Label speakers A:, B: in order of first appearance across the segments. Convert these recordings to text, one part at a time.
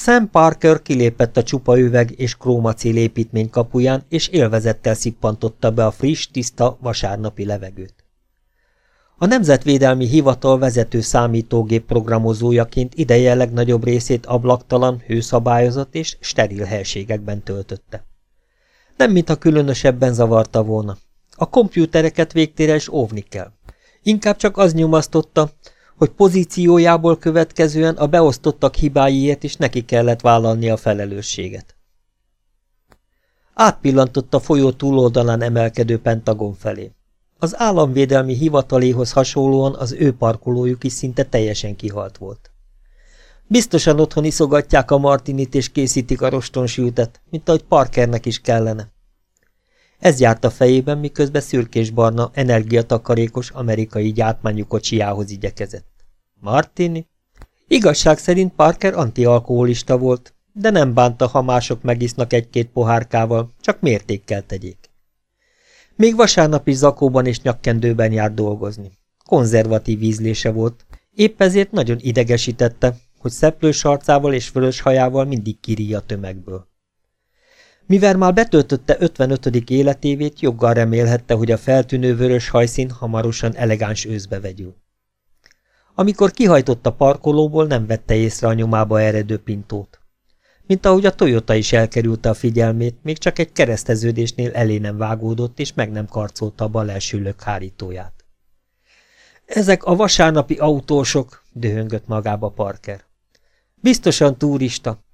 A: Sam Parker kilépett a csupa üveg és krómacél építmény kapuján, és élvezettel szippantotta be a friss, tiszta vasárnapi levegőt. A Nemzetvédelmi Hivatal vezető számítógép programozójaként ideje legnagyobb részét ablaktalan, hőszabályozott és steril helységekben töltötte. Nem mintha különösebben zavarta volna. A kompjútereket végtére is óvni kell. Inkább csak az nyomasztotta, hogy pozíciójából következően a beosztottak hibáiért is neki kellett vállalni a felelősséget. Átpillantott a folyó túloldalán emelkedő Pentagon felé. Az államvédelmi hivataléhoz hasonlóan az ő parkolójuk is szinte teljesen kihalt volt. Biztosan otthon iszogatják a martinit és készítik a rostonsültet, mint ahogy Parkernek is kellene. Ez járt a fejében, miközben szürkés-barna, energiatakarékos amerikai gyártmányú kocsijához igyekezett. Martini? Igazság szerint Parker antialkoholista volt, de nem bánta, ha mások megisznak egy-két pohárkával, csak mértékkel tegyék. Még vasárnap is zakóban és nyakkendőben járt dolgozni. Konzervatív ízlése volt, épp ezért nagyon idegesítette, hogy szeplős arcával és fölös hajával mindig kiríj a tömegből. Mivel már betöltötte 55. életévét, joggal remélhette, hogy a feltűnő vörös hajszín hamarosan elegáns őszbe vegyül. Amikor kihajtott a parkolóból, nem vette észre a nyomába eredő pintót. Mint ahogy a Toyota is elkerülte a figyelmét, még csak egy kereszteződésnél elé nem vágódott, és meg nem karcolta a bal első hárítóját. Ezek a vasárnapi autósok, dühöngött magába Parker. Biztosan turista.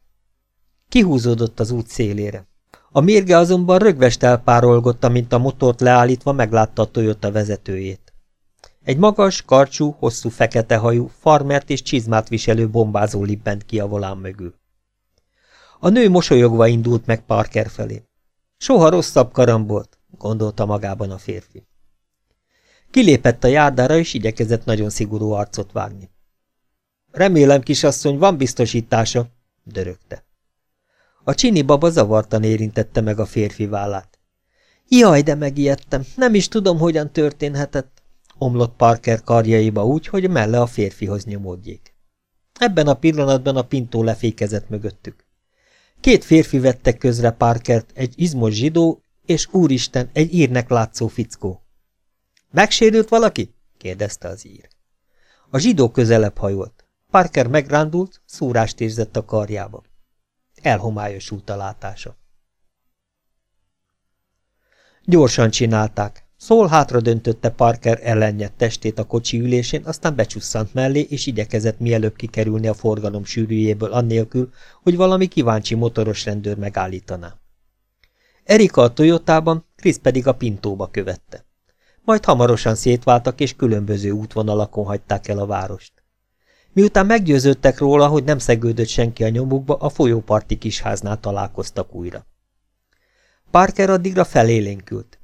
A: Kihúzódott az út szélére. A mérge azonban rögvest elpárolgotta, mint a motort leállítva meglátta a Toyota vezetőjét. Egy magas, karcsú, hosszú fekete hajú, farmert és csizmát viselő bombázó libbent ki a volán mögül. A nő mosolyogva indult meg Parker felé. Soha rosszabb karambolt, gondolta magában a férfi. Kilépett a járdára, és igyekezett nagyon szigorú arcot vágni. Remélem, kisasszony, van biztosítása, dörögte. A csini baba zavartan érintette meg a férfi vállát. Jaj, de megijedtem, nem is tudom, hogyan történhetett, omlott Parker karjaiba úgy, hogy melle a férfihoz nyomódjék. Ebben a pillanatban a pintó lefékezett mögöttük. Két férfi vette közre Parkert, egy izmos zsidó, és úristen, egy írnek látszó fickó. Megsérült valaki? kérdezte az ír. A zsidó közelebb hajolt. Parker megrándult, szúrást érzett a karjába. Elhomályosult a látása. Gyorsan csinálták. Szól hátra döntötte Parker ellennyett testét a kocsi ülésén, aztán becsusszant mellé, és igyekezett mielőbb kikerülni a forgalom sűrűjéből annélkül, hogy valami kíváncsi motoros rendőr megállítaná. Erika a Toyotában, Krisz pedig a Pintóba követte. Majd hamarosan szétváltak, és különböző útvonalakon hagyták el a várost. Miután meggyőződtek róla, hogy nem szegődött senki a nyomukba, a folyóparti kisháznál találkoztak újra. Parker addigra felélénkült.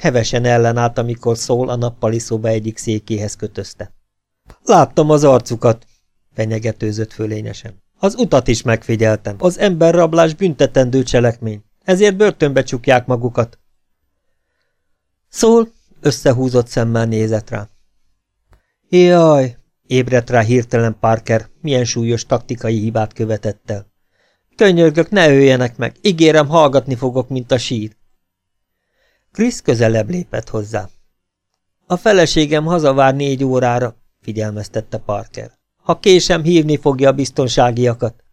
A: Hevesen ellenállt, amikor szól a nappali szoba egyik székéhez kötözte. Láttam az arcukat, fenyegetőzött fölényesen. Az utat is megfigyeltem. Az emberrablás büntetendő cselekmény. Ezért börtönbe csukják magukat. Szól, összehúzott szemmel nézett rá. Jaj, ébredt rá hirtelen Parker, milyen súlyos taktikai hibát követett el. Könyörgök, ne öljenek meg, ígérem, hallgatni fogok, mint a sír. Krisz közelebb lépett hozzá. A feleségem hazavár négy órára, figyelmeztette Parker. Ha késem, hívni fogja a biztonságiakat.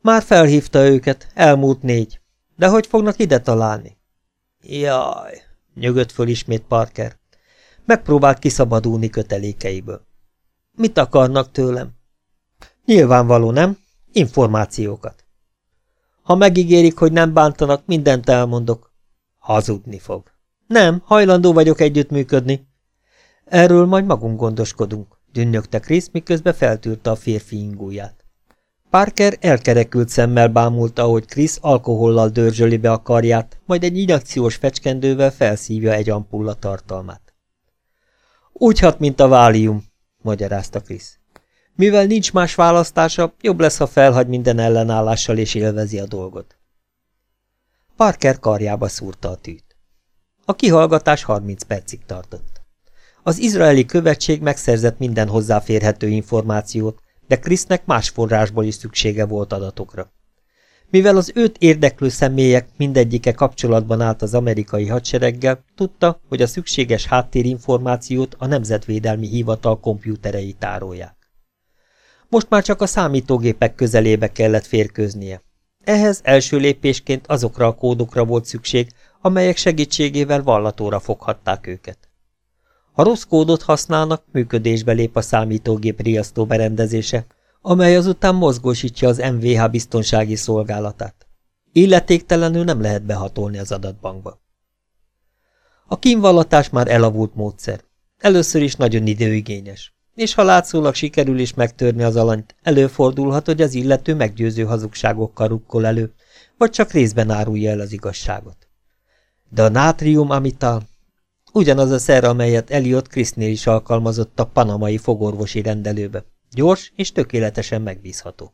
A: Már felhívta őket, elmúlt négy. De hogy fognak ide találni? Jaj, nyögött föl ismét Parker. Megpróbált kiszabadulni kötelékeiből. Mit akarnak tőlem? Nyilvánvaló, nem? Információkat. Ha megígérik, hogy nem bántanak, mindent elmondok. Hazudni fog. Nem, hajlandó vagyok együttműködni. Erről majd magunk gondoskodunk, dünnyögte Krisz, miközben feltűrte a férfi ingúját. Parker elkerekült szemmel bámulta, ahogy Krisz alkohollal dörzsöli be a karját, majd egy inakciós fecskendővel felszívja egy ampulla tartalmát. Úgy hat, mint a válium, magyarázta Krisz. Mivel nincs más választása, jobb lesz, ha felhagy minden ellenállással és élvezi a dolgot. Parker karjába szúrta a tűt. A kihallgatás 30 percig tartott. Az izraeli követség megszerzett minden hozzáférhető információt, de Krisznek más forrásból is szüksége volt adatokra. Mivel az őt érdeklő személyek mindegyike kapcsolatban állt az amerikai hadsereggel, tudta, hogy a szükséges háttérinformációt a Nemzetvédelmi Hivatal kompjúterei tárolják. Most már csak a számítógépek közelébe kellett férkőznie. Ehhez első lépésként azokra a kódokra volt szükség, amelyek segítségével vallatóra foghatták őket. Ha rossz kódot használnak, működésbe lép a számítógép riasztó berendezése, amely azután mozgósítja az MVH biztonsági szolgálatát. Illetéktelenül nem lehet behatolni az adatbankba. A kínvallatás már elavult módszer. Először is nagyon időigényes. És ha látszólag sikerül is megtörni az alanyt, előfordulhat, hogy az illető meggyőző hazugságokkal rukkol elő, vagy csak részben árulja el az igazságot. De a nátrium amital ugyanaz a szer, amelyet Eliot Krisznél is alkalmazott a panamai fogorvosi rendelőbe. Gyors és tökéletesen megbízható.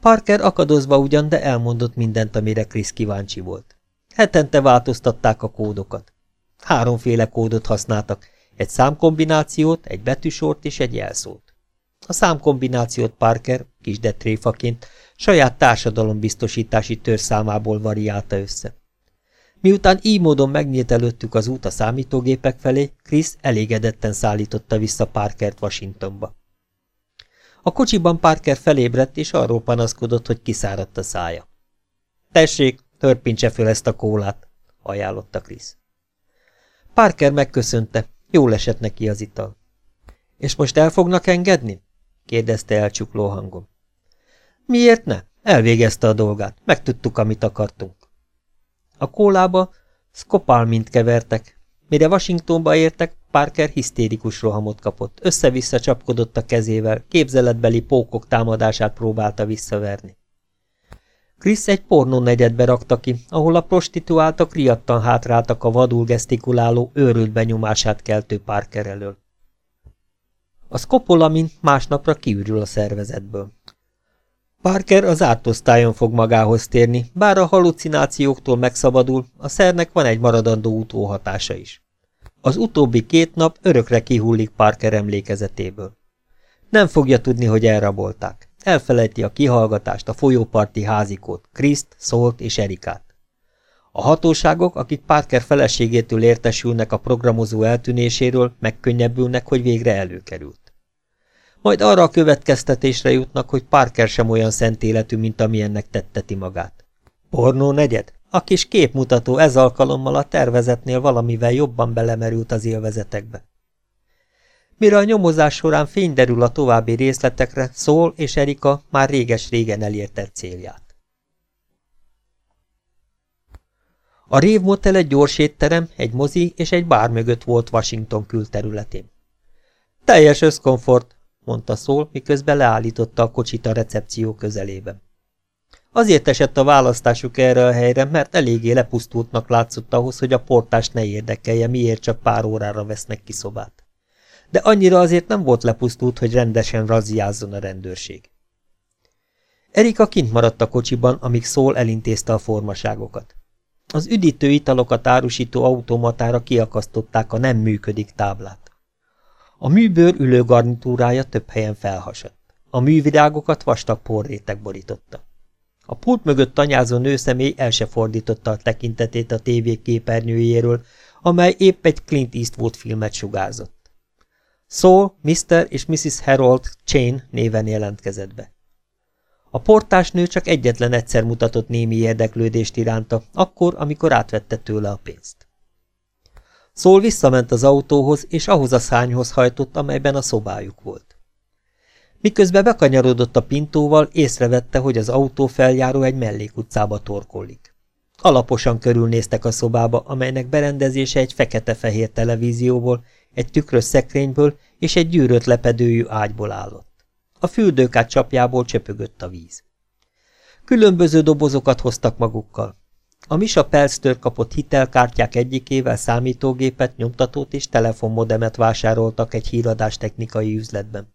A: Parker akadozva ugyan, de elmondott mindent, amire Krisz kíváncsi volt. Hetente változtatták a kódokat. Háromféle kódot használtak, egy számkombinációt, egy betűsort és egy jelszót. A számkombinációt Parker, kis detréfaként, saját társadalombiztosítási törszámából variálta össze. Miután így módon megnyílt előttük az út a számítógépek felé, Chris elégedetten szállította vissza Parkert Washingtonba. A kocsiban Parker felébredt, és arról panaszkodott, hogy kiszáradt a szája. Tessék, törpintse föl ezt a kólát, ajánlotta Chris. Parker megköszönte, jól esett neki az ital. És most el fognak engedni? kérdezte elcsukló hangon. Miért ne? Elvégezte a dolgát, megtudtuk, amit akartunk. A kólába szkopálmint kevertek. Mire Washingtonba értek, Parker hisztérikus rohamot kapott, össze-vissza csapkodott a kezével, képzeletbeli pókok támadását próbálta visszaverni. Chris egy pornó negyedbe rakta ki, ahol a prostituáltak riadtan hátráltak a vadul gesztikuláló, őrült benyomását keltő Parker elől. A szkopolamin másnapra kiürül a szervezetből. Parker az ártosztályon fog magához térni, bár a halucinációktól megszabadul, a szernek van egy maradandó utóhatása is. Az utóbbi két nap örökre kihullik Parker emlékezetéből. Nem fogja tudni, hogy elrabolták. Elfelejti a kihallgatást, a folyóparti házikót, Kriszt, Szólt és Erikát. A hatóságok, akik Parker feleségétől értesülnek a programozó eltűnéséről, megkönnyebbülnek, hogy végre előkerült majd arra a következtetésre jutnak, hogy Parker sem olyan szent életű, mint amilyennek tetteti magát. Pornó negyed? A kis képmutató ez alkalommal a tervezetnél valamivel jobban belemerült az élvezetekbe. Mire a nyomozás során fény derül a további részletekre, Szól és Erika már réges-régen elérte célját. A Rév Motel egy gyors étterem, egy mozi és egy bár mögött volt Washington külterületén. Teljes összkomfort, mondta szól, miközben leállította a kocsit a recepció közelében. Azért esett a választásuk erre a helyre, mert eléggé lepusztultnak látszott ahhoz, hogy a portást ne érdekelje, miért csak pár órára vesznek ki szobát. De annyira azért nem volt lepusztult, hogy rendesen razziázzon a rendőrség. Erika kint maradt a kocsiban, amíg Szól elintézte a formaságokat. Az üdítő italokat árusító automatára kiakasztották a nem működik táblát. A műbőr ülő garnitúrája több helyen felhasadt. A művirágokat vastag porrétek borította. A pult mögött tanyázó nőszemély el se fordította a tekintetét a tévé képernyőjéről, amely épp egy Clint Eastwood filmet sugárzott. Saul, Mr. és Mrs. Harold Chain néven jelentkezett be. A portásnő csak egyetlen egyszer mutatott némi érdeklődést iránta, akkor, amikor átvette tőle a pénzt. Szól visszament az autóhoz, és ahhoz a szányhoz hajtott, amelyben a szobájuk volt. Miközben bekanyarodott a pintóval, észrevette, hogy az autó feljáró egy mellékutcába torkollik. Alaposan körülnéztek a szobába, amelynek berendezése egy fekete-fehér televízióból, egy tükrös szekrényből és egy gyűrött lepedőjű ágyból állott. A fürdőkát csapjából csöpögött a víz. Különböző dobozokat hoztak magukkal. A Misa Pelsztől kapott hitelkártyák egyikével számítógépet, nyomtatót és telefonmodemet vásároltak egy híradás technikai üzletben.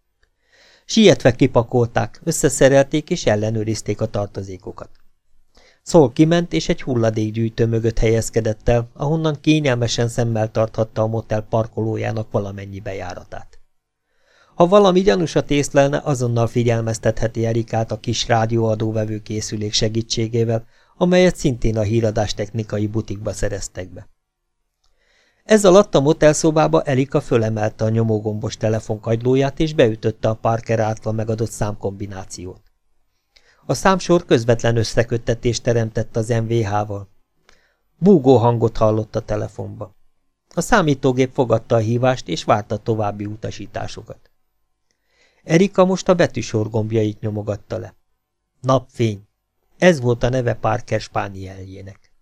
A: Sietve kipakolták, összeszerelték és ellenőrizték a tartozékokat. Szól kiment, és egy hulladékgyűjtő mögött helyezkedett el, ahonnan kényelmesen szemmel tarthatta a motel parkolójának valamennyi bejáratát. Ha valami gyanúsat észlelne, azonnal figyelmeztetheti Erikát a kis rádióadóvevő készülék segítségével, amelyet szintén a híradás technikai butikba szereztek be. Ez alatt a motelszobába Erika fölemelte a nyomógombos telefonkagylóját és beütötte a Parker által megadott számkombinációt. A számsor közvetlen összeköttetést teremtett az MVH-val. Búgó hangot hallott a telefonba. A számítógép fogadta a hívást és várta további utasításokat. Erika most a betűsor gombjait nyomogatta le. Napfény. Ez volt a neve Parker spánieljének.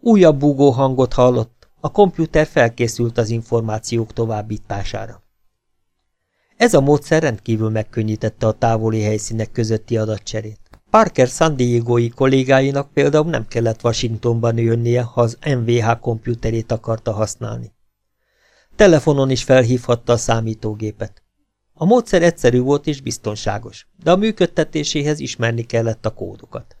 A: Újabb búgó hangot hallott, a kompjúter felkészült az információk továbbítására. Ez a módszer rendkívül megkönnyítette a távoli helyszínek közötti adatcserét. Parker San Diego-i kollégáinak például nem kellett Washingtonban jönnie, ha az MVH kompjúterét akarta használni. Telefonon is felhívhatta a számítógépet. A módszer egyszerű volt és biztonságos, de a működtetéséhez ismerni kellett a kódokat.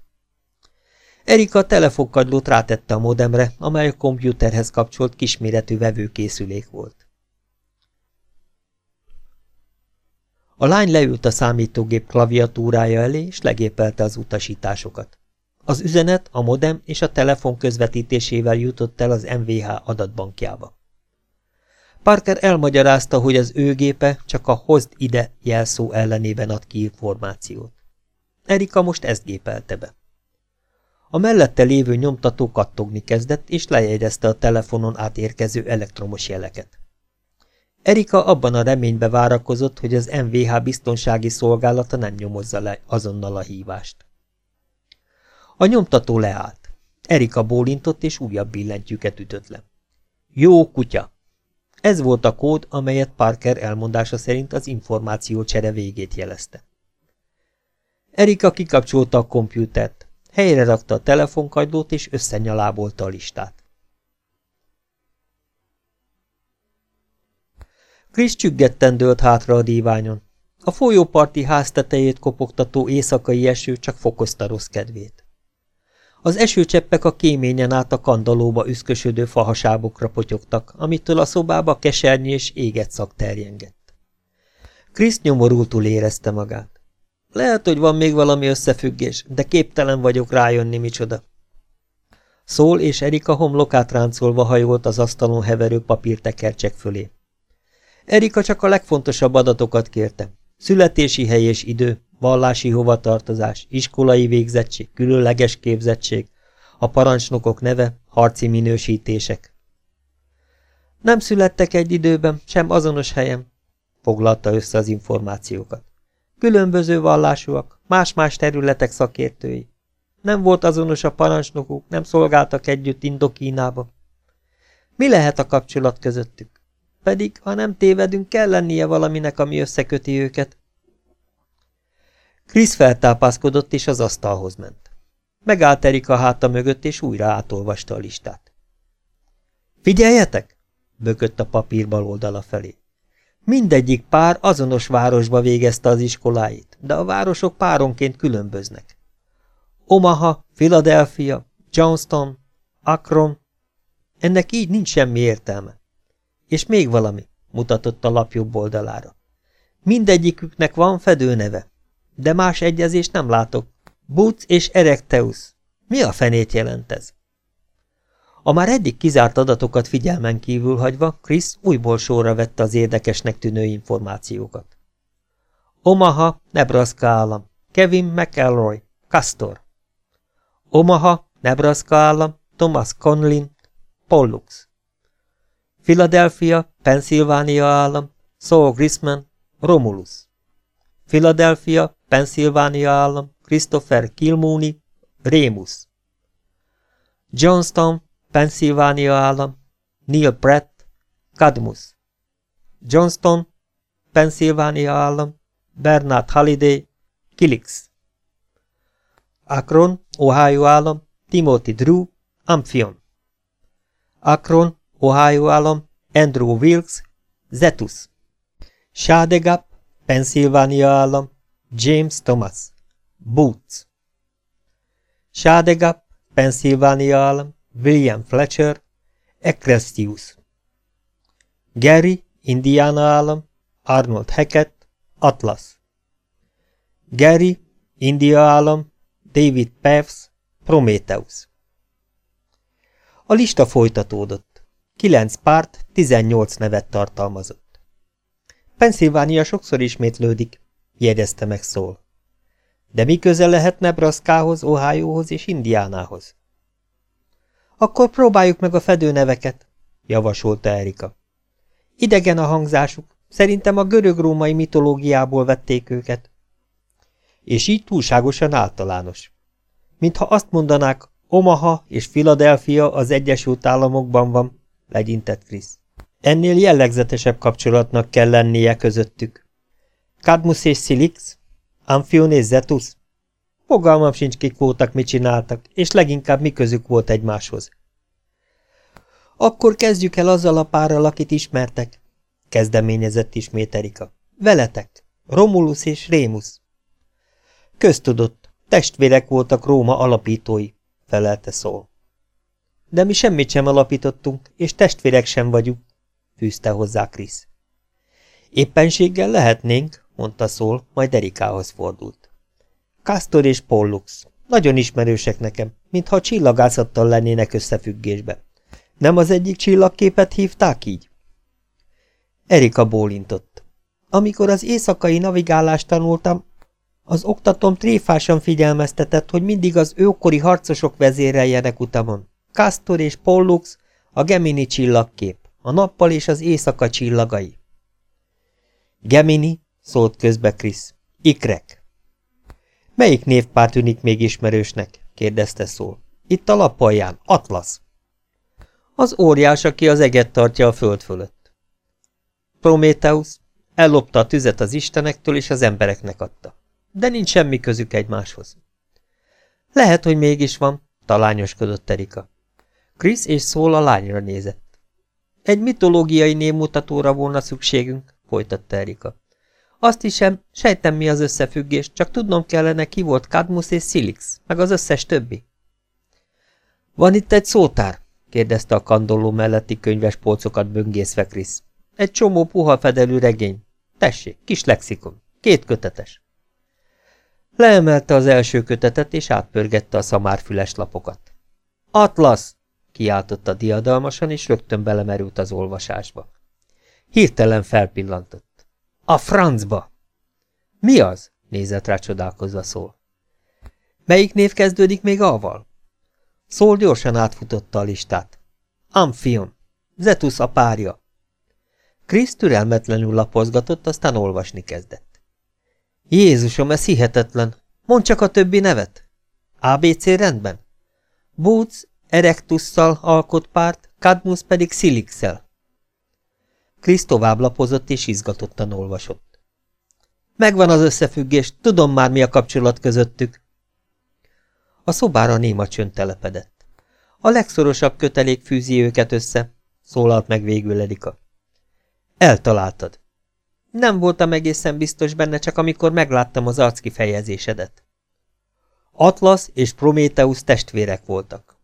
A: Erika a telefonkagylót rátette a modemre, amely a kompjúterhez kapcsolt kisméretű vevőkészülék volt. A lány leült a számítógép klaviatúrája elé, és legépelte az utasításokat. Az üzenet a modem és a telefon közvetítésével jutott el az MVH adatbankjába. Parker elmagyarázta, hogy az ő gépe csak a hozd ide jelszó ellenében ad ki információt. Erika most ezt gépelte be. A mellette lévő nyomtató kattogni kezdett, és lejegyezte a telefonon átérkező elektromos jeleket. Erika abban a reménybe várakozott, hogy az MVH biztonsági szolgálata nem nyomozza le azonnal a hívást. A nyomtató leállt. Erika bólintott, és újabb billentyűket ütött le. Jó kutya! Ez volt a kód, amelyet Parker elmondása szerint az információ csere végét jelezte. Erika kikapcsolta a kompjútert, helyre rakta a telefonkagylót és összenyalábolta a listát. Krisz csüggetten dőlt hátra a díványon. A folyóparti ház tetejét kopogtató éjszakai eső csak fokozta rossz kedvét. Az esőcseppek a kéményen át a kandalóba üszkösödő fahasábokra potyogtak, amitől a szobába kesernyi és éget szak terjengett. Krisz nyomorultul érezte magát. Lehet, hogy van még valami összefüggés, de képtelen vagyok rájönni micsoda. Szól és Erika homlokát ráncolva hajolt az asztalon heverő papírtekercsek fölé. Erika csak a legfontosabb adatokat kérte. Születési hely és idő, vallási hovatartozás, iskolai végzettség, különleges képzettség, a parancsnokok neve, harci minősítések. Nem születtek egy időben, sem azonos helyen, foglalta össze az információkat. Különböző vallásúak, más-más területek szakértői. Nem volt azonos a parancsnokuk, nem szolgáltak együtt Indokínába. Mi lehet a kapcsolat közöttük? Pedig, ha nem tévedünk, kell lennie valaminek, ami összeköti őket. Krisz feltápászkodott, és az asztalhoz ment. Megállt Erika háta mögött, és újra átolvasta a listát. Figyeljetek! bökött a papír bal oldala felé. Mindegyik pár azonos városba végezte az iskoláit, de a városok páronként különböznek. Omaha, Philadelphia, Johnston, Akron. Ennek így nincs semmi értelme. És még valami, mutatott a lap jobb oldalára. Mindegyiküknek van fedőneve, de más egyezést nem látok. Boots és Erecteus. Mi a fenét jelent ez? A már eddig kizárt adatokat figyelmen kívül hagyva, Chris újból sorra vette az érdekesnek tűnő információkat. Omaha, Nebraska állam. Kevin McElroy, Castor. Omaha, Nebraska állam, Thomas Conlin, Pollux. Philadelphia, Pennsylvania állam, Saul Grisman, Romulus. Philadelphia, Pennsylvania állam, Christopher Kilmooney, Remus. Johnstown, Pennsylvania állam, Neil Pratt, Cadmus. Johnston, Pennsylvania állam, Bernard Halliday, Kilix. Akron, Ohio állam, Timothy Drew, Amphion. Akron, Ohio állam, Andrew Wilkes, Zetus. Shadegap, Pennsylvania állam, James Thomas, Boots. Shadegap, Pennsylvania állam, William Fletcher, Ecclestius. Gary, Indiana állam, Arnold Hackett, Atlas. Gary, India állam, David Pevs, Prometheus. A lista folytatódott. Kilenc párt, tizennyolc nevet tartalmazott. Pennsylvania sokszor ismétlődik, jegyezte meg szól. De mi köze lehet Nebraskahoz, Ohiohoz és Indiánához? Akkor próbáljuk meg a fedőneveket, javasolta Erika. Idegen a hangzásuk, szerintem a görög-római mitológiából vették őket. És így túlságosan általános. Mintha azt mondanák, Omaha és Philadelphia az Egyesült Államokban van, legyintett Krisz. Ennél jellegzetesebb kapcsolatnak kell lennie közöttük. Cadmus és Silix? Amphion és Zetus? Fogalmam sincs, kik voltak, mit csináltak, és leginkább mi közük volt egymáshoz. Akkor kezdjük el azzal a párral, akit ismertek, kezdeményezett ismét Erika. Veletek, Romulus és Rémus. Köztudott, testvérek voltak Róma alapítói, felelte szól. De mi semmit sem alapítottunk, és testvérek sem vagyunk, fűzte hozzá Krisz. Éppenséggel lehetnénk, mondta szól, majd Erikához fordult. Castor és Pollux. Nagyon ismerősek nekem, mintha a csillagászattal lennének összefüggésbe. Nem az egyik csillagképet hívták így? Erika bólintott. Amikor az éjszakai navigálást tanultam, az oktatom tréfásan figyelmeztetett, hogy mindig az őkori harcosok vezéreljenek utamon. Castor és Pollux, a Gemini csillagkép, a nappal és az éjszaka csillagai. Gemini, szólt közbe Krisz. Ikrek. Melyik névpár tűnik még ismerősnek? kérdezte szól. Itt a lapalján, Atlasz. Az óriás, aki az eget tartja a föld fölött. Prométeusz ellopta a tüzet az istenektől, és az embereknek adta. De nincs semmi közük egymáshoz. Lehet, hogy mégis van, talányoskodott Erika. Krisz és Szól a lányra nézett. Egy mitológiai névmutatóra volna szükségünk, folytatta Erika. Azt hiszem, sejtem mi az összefüggés, csak tudnom kellene, ki volt Kadmus és Silix, meg az összes többi. Van itt egy szótár? kérdezte a kandoló melletti könyves polcokat böngészve Krisz. Egy csomó puha fedelű regény. Tessék, kis lexikon. Két kötetes. Leemelte az első kötetet, és átpörgette a szamárfüles lapokat. Atlasz! Kiáltotta diadalmasan, és rögtön belemerült az olvasásba. Hirtelen felpillantott. A francba! Mi az? nézett rá csodálkozva szól. Melyik név kezdődik még aval? Szól gyorsan átfutotta a listát. Amphion. Zetus a párja. Krisz türelmetlenül lapozgatott, aztán olvasni kezdett. Jézusom, ez hihetetlen. Mondd csak a többi nevet. ABC rendben. Boots Erectusszal alkot párt, Cadmus pedig Silixel. Krisz tovább lapozott és izgatottan olvasott. Megvan az összefüggés, tudom már mi a kapcsolat közöttük. A szobára néma csönd telepedett. A legszorosabb kötelék fűzi őket össze, szólalt meg végül Erika. Eltaláltad. Nem voltam egészen biztos benne, csak amikor megláttam az arckifejezésedet. Atlas és Prométeusz testvérek voltak.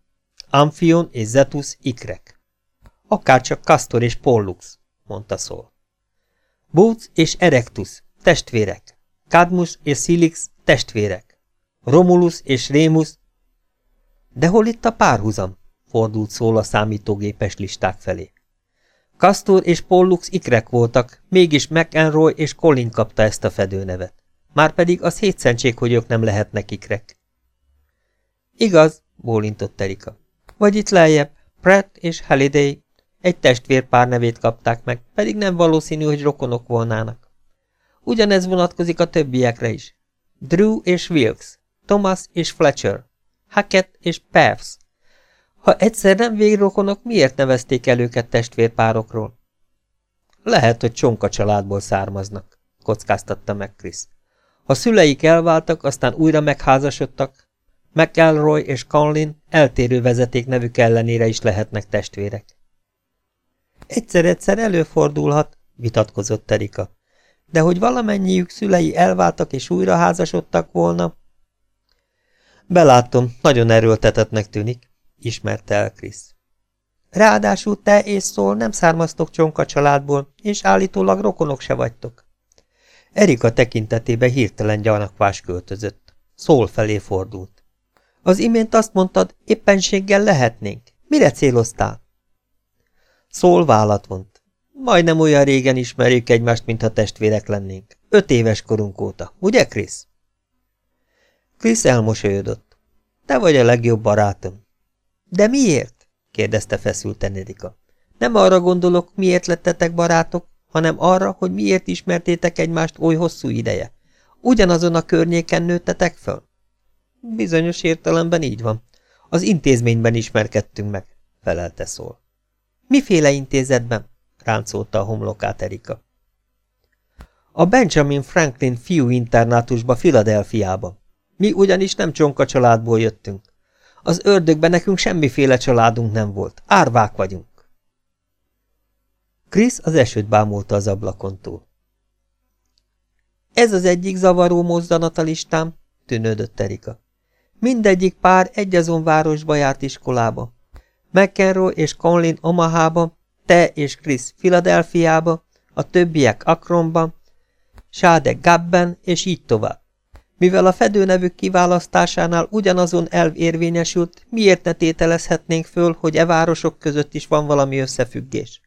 A: Amphion és Zetus ikrek. Akárcsak Castor és Pollux mondta szól. Boots és Erectus, testvérek. Cadmus és Silix, testvérek. Romulus és Rémus. De hol itt a párhuzam? fordult szól a számítógépes listák felé. Castor és Pollux ikrek voltak, mégis McEnroy és Colin kapta ezt a fedőnevet. Márpedig az hétszentség, hogy ők nem lehetnek ikrek. Igaz, bólintott Erika. Vagy itt lejjebb, Pratt és Halliday egy testvérpár nevét kapták meg, pedig nem valószínű, hogy rokonok volnának. Ugyanez vonatkozik a többiekre is. Drew és Wilkes, Thomas és Fletcher, Hackett és Pevs. Ha egyszer nem végrokonok, miért nevezték el őket testvérpárokról? Lehet, hogy csonka családból származnak, kockáztatta meg Chris. Ha szüleik elváltak, aztán újra megházasodtak, McElroy és Conlin eltérő vezeték nevük ellenére is lehetnek testvérek. Egyszer-egyszer előfordulhat, vitatkozott Erika. De hogy valamennyiük szülei elváltak és újra házasodtak volna? Belátom, nagyon erőltetetnek tűnik, ismerte el Krisz. Ráadásul te és Szól nem származtok csonka családból, és állítólag rokonok se vagytok. Erika tekintetébe hirtelen gyanakvás költözött. Szól felé fordult. Az imént azt mondtad, éppenséggel lehetnénk. Mire céloztál? Szól vállat vont. Majdnem olyan régen ismerjük egymást, mintha testvérek lennénk. Öt éves korunk óta, ugye, Krisz? Krisz elmosolyodott. Te vagy a legjobb barátom. De miért? kérdezte feszülten Erika. Nem arra gondolok, miért lettetek barátok, hanem arra, hogy miért ismertétek egymást oly hosszú ideje. Ugyanazon a környéken nőttetek föl? Bizonyos értelemben így van. Az intézményben ismerkedtünk meg, felelte szól. Miféle intézetben? ráncolta a homlokát Erika. A Benjamin Franklin fiú internátusba Filadelfiába. Mi ugyanis nem csonka családból jöttünk. Az ördögben nekünk semmiféle családunk nem volt. Árvák vagyunk. Krisz az esőt bámulta az ablakon túl. Ez az egyik zavaró mozzanat a listám, tűnődött Erika. Mindegyik pár egyazon városba járt iskolába. McEnroe és Conlin Omahába, te és Chris Philadelphiába, a többiek Akronban, Sade Gabben, és így tovább. Mivel a fedőnevük kiválasztásánál ugyanazon elv érvényesült, miért ne tételezhetnénk föl, hogy e városok között is van valami összefüggés?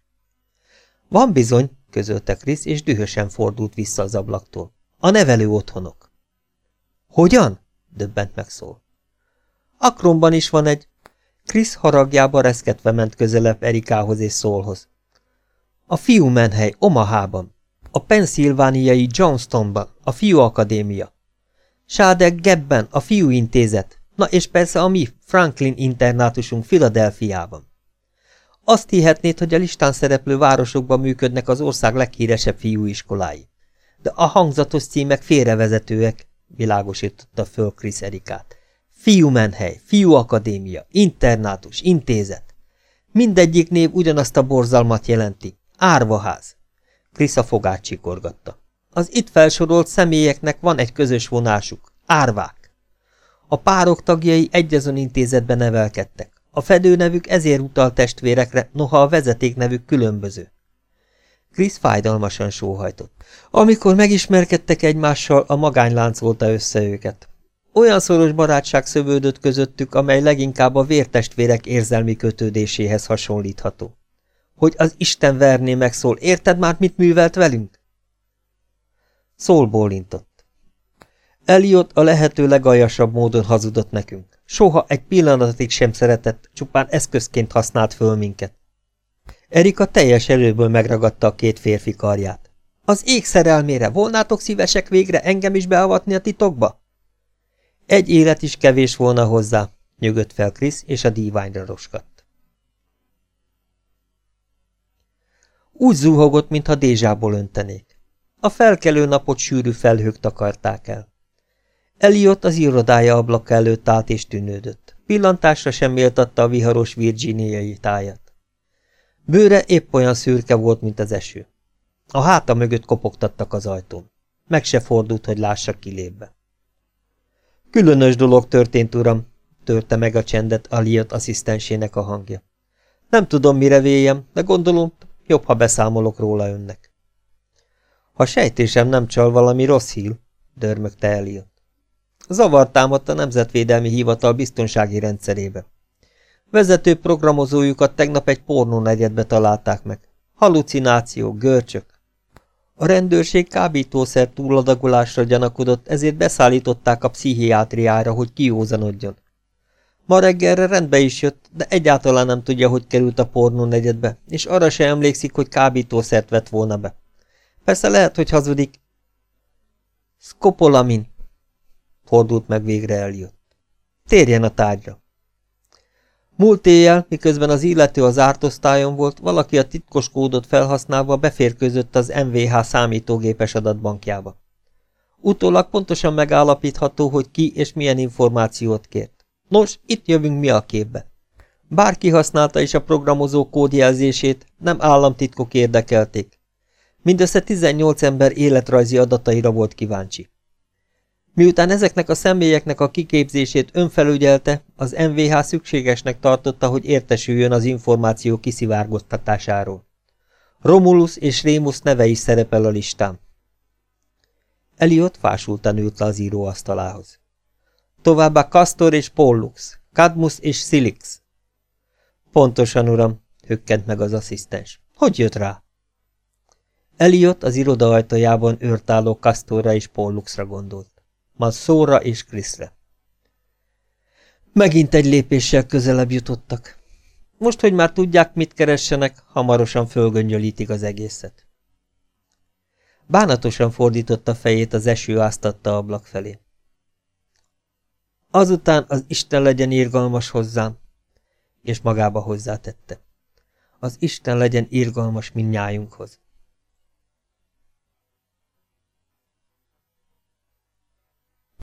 A: Van bizony, közölte Krisz, és dühösen fordult vissza az ablaktól. A nevelő otthonok. Hogyan? döbbent meg szól. Akronban is van egy. Krisz haragjába reszketve ment közelebb Erikához és szólhoz. A fiú menhely Omahában, a Pennsylvániai Johnstonban, a fiú akadémia. Sádek Gebben, a fiú intézet, na és persze a mi Franklin internátusunk Filadelfiában. Azt hihetnéd, hogy a listán szereplő városokban működnek az ország leghíresebb fiúiskolái. De a hangzatos címek félrevezetőek, világosította föl Krisz Erikát. Fiúmenhely, fiúakadémia, internátus, intézet. Mindegyik név ugyanazt a borzalmat jelenti. Árvaház. Krisz a fogát csikorgatta. Az itt felsorolt személyeknek van egy közös vonásuk. Árvák. A párok tagjai egyazon intézetben nevelkedtek. A fedőnevük ezért utal testvérekre, noha a vezetéknevük különböző. Krisz fájdalmasan sóhajtott. Amikor megismerkedtek egymással, a magány láncolta össze őket. Olyan szoros barátság szövődött közöttük, amely leginkább a vértestvérek érzelmi kötődéséhez hasonlítható. Hogy az Isten verné megszól, érted már, mit művelt velünk? Szól bólintott. Eliott a lehető legaljasabb módon hazudott nekünk. Soha egy pillanatig sem szeretett, csupán eszközként használt föl minket. Erika teljes erőből megragadta a két férfi karját. Az ég szerelmére volnátok szívesek végre engem is beavatni a titokba? Egy élet is kevés volna hozzá, nyögött fel Krisz, és a díványra roskadt. Úgy zuhogott, mintha dézsából öntenék. A felkelő napot sűrű felhők takarták el. Eliott az irodája ablak előtt állt és tűnődött. Pillantásra sem méltatta a viharos virginiai tájat. Bőre épp olyan szürke volt, mint az eső. A háta mögött kopogtattak az ajtón. Meg se fordult, hogy lássa kilépbe. Különös dolog történt, uram, törte meg a csendet Aliot asszisztensének a hangja. Nem tudom, mire véljem, de gondolom, jobb, ha beszámolok róla önnek. Ha sejtésem nem csal valami rossz híl, dörmögte Eliot. Zavar támadt a Nemzetvédelmi Hivatal biztonsági rendszerébe. Vezető programozójukat tegnap egy negyedbe találták meg. Halucináció, görcsök. A rendőrség kábítószer túladagolásra gyanakodott, ezért beszállították a pszichiátriára, hogy kiózanodjon. Ma reggelre rendbe is jött, de egyáltalán nem tudja, hogy került a negyedbe, és arra se emlékszik, hogy kábítószert vett volna be. Persze lehet, hogy hazudik. Skopolamin, Fordult meg végre eljött. Térjen a tárgyra. Múlt éjjel, miközben az illető az ártosztályon volt, valaki a titkos kódot felhasználva beférkőzött az MVH számítógépes adatbankjába. Utólag pontosan megállapítható, hogy ki és milyen információt kért. Nos, itt jövünk mi a képbe. Bárki használta is a programozó kódjelzését, nem államtitkok érdekelték. Mindössze 18 ember életrajzi adataira volt kíváncsi. Miután ezeknek a személyeknek a kiképzését önfelügyelte, az MVH szükségesnek tartotta, hogy értesüljön az információ kiszivárgoztatásáról. Romulus és Rémus neve is szerepel a listán. Eliott fásultan ült le az íróasztalához. Továbbá Castor és Pollux, Cadmus és Silix. Pontosan, uram, hökkent meg az asszisztens. Hogy jött rá? Eliott az iroda ajtajában őrtálló Castorra és Polluxra gondolt. Majd és Kriszre. Megint egy lépéssel közelebb jutottak. Most, hogy már tudják, mit keressenek, hamarosan fölgöngyölítik az egészet. Bánatosan fordította fejét az eső áztatta ablak felé. Azután az Isten legyen irgalmas hozzám, és magába hozzátette. Az Isten legyen irgalmas minnyájunkhoz.